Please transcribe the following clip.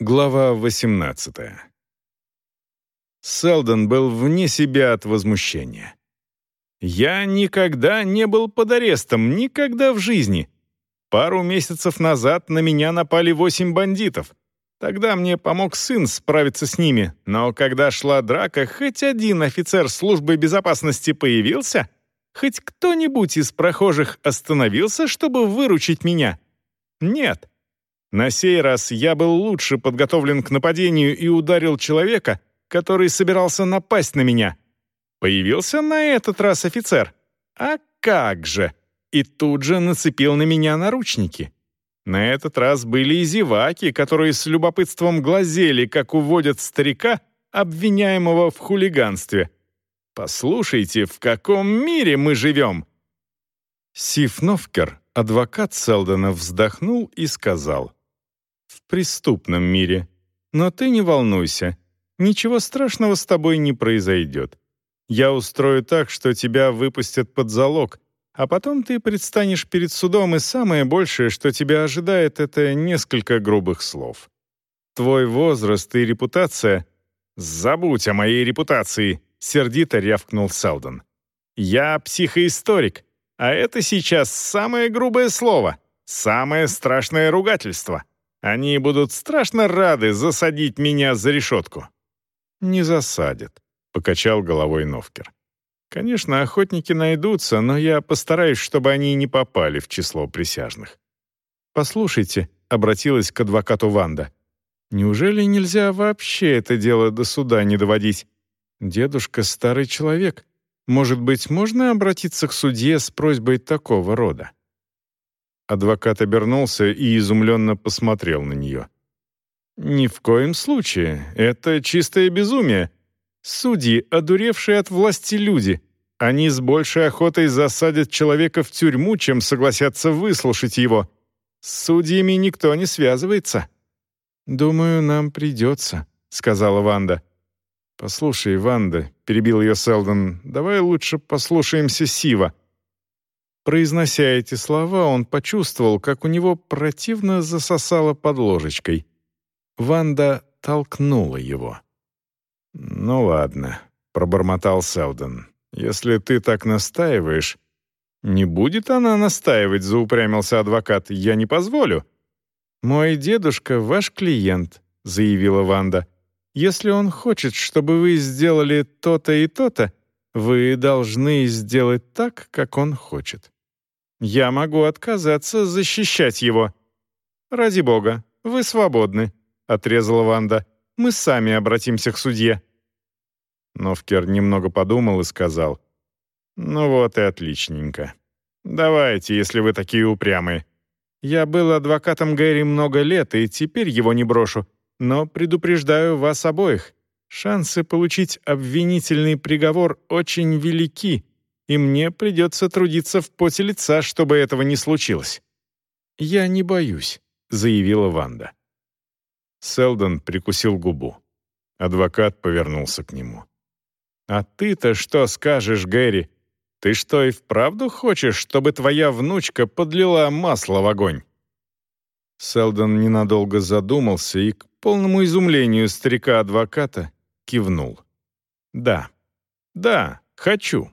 Глава 18 Селдон был вне себя от возмущения. «Я никогда не был под арестом, никогда в жизни. Пару месяцев назад на меня напали восемь бандитов. Тогда мне помог сын справиться с ними, но когда шла драка, хоть один офицер службы безопасности появился, хоть кто-нибудь из прохожих остановился, чтобы выручить меня. Нет, на сей раз я был лучше подготовлен к нападению и ударил человека, который собирался напасть на меня. Появился на этот раз офицер. А как же! И тут же нацепил на меня наручники. На этот раз были и зеваки, которые с любопытством глазели, как уводят старика, обвиняемого в хулиганстве. Послушайте, в каком мире мы живем? Сиф Новкер, адвокат Селдона, вздохнул и сказал — в преступном мире. Но ты не волнуйся, ничего страшного с тобой не произойдет. Я устрою так, что тебя выпустят под залог, а потом ты предстанешь перед судом, и самое большее, что тебя ожидает, это несколько грубых слов. Твой возраст и репутация... «Забудь о моей репутации», — сердито рявкнул Селдон. «Я психоисторик, а это сейчас самое грубое слово, самое страшное ругательство. Они будут страшно рады засадить меня за решетку». «Не засадят», — покачал головой Новкер. «Конечно, охотники найдутся, но я постараюсь, чтобы они не попали в число присяжных». «Послушайте», — обратилась к адвокату Ванда, «неужели нельзя вообще это дело до суда не доводить? Дедушка — старый человек. Может быть, можно обратиться к судье с просьбой такого рода?» Адвокат обернулся и изумленно посмотрел на нее. «Ни в коем случае. Это чистое безумие. Судьи, одуревшие от власти люди. Они с большей охотой засадят человека в тюрьму, чем согласятся выслушать его. С судьями никто не связывается». «Думаю, нам придется», — сказала Ванда. «Послушай, Ванда», — перебил ее Селдон, — «давай лучше послушаемся Сива. Произнося эти слова, он почувствовал, как у него противно засосало под ложечкой. Ванда толкнула его. «Ну ладно», — пробормотал Селдон. «Если ты так настаиваешь...» «Не будет она настаивать», — заупрямился адвокат. «Я не позволю». «Мой дедушка — ваш клиент», — заявила Ванда. «Если он хочет, чтобы вы сделали то-то и то-то, вы должны сделать так, как он хочет». Я могу отказаться защищать его». «Ради бога, вы свободны», — отрезала Ванда. «Мы сами обратимся к судье». Новкер немного подумал и сказал. «Ну вот и отличненько. Давайте, если вы такие упрямые. Я был адвокатом Гэри много лет, и теперь его не брошу. Но предупреждаю вас обоих. Шансы получить обвинительный приговор очень велики, и мне придется трудиться в поте лица, чтобы этого не случилось». «Я не боюсь», — заявила Ванда. Селдон прикусил губу. Адвокат повернулся к нему. «А ты-то что скажешь, Гэри? Ты что, и вправду хочешь, чтобы твоя внучка подлила масло в огонь?» Селдон ненадолго задумался и, к полному изумлению старика-адвоката, кивнул. «Да, да, хочу».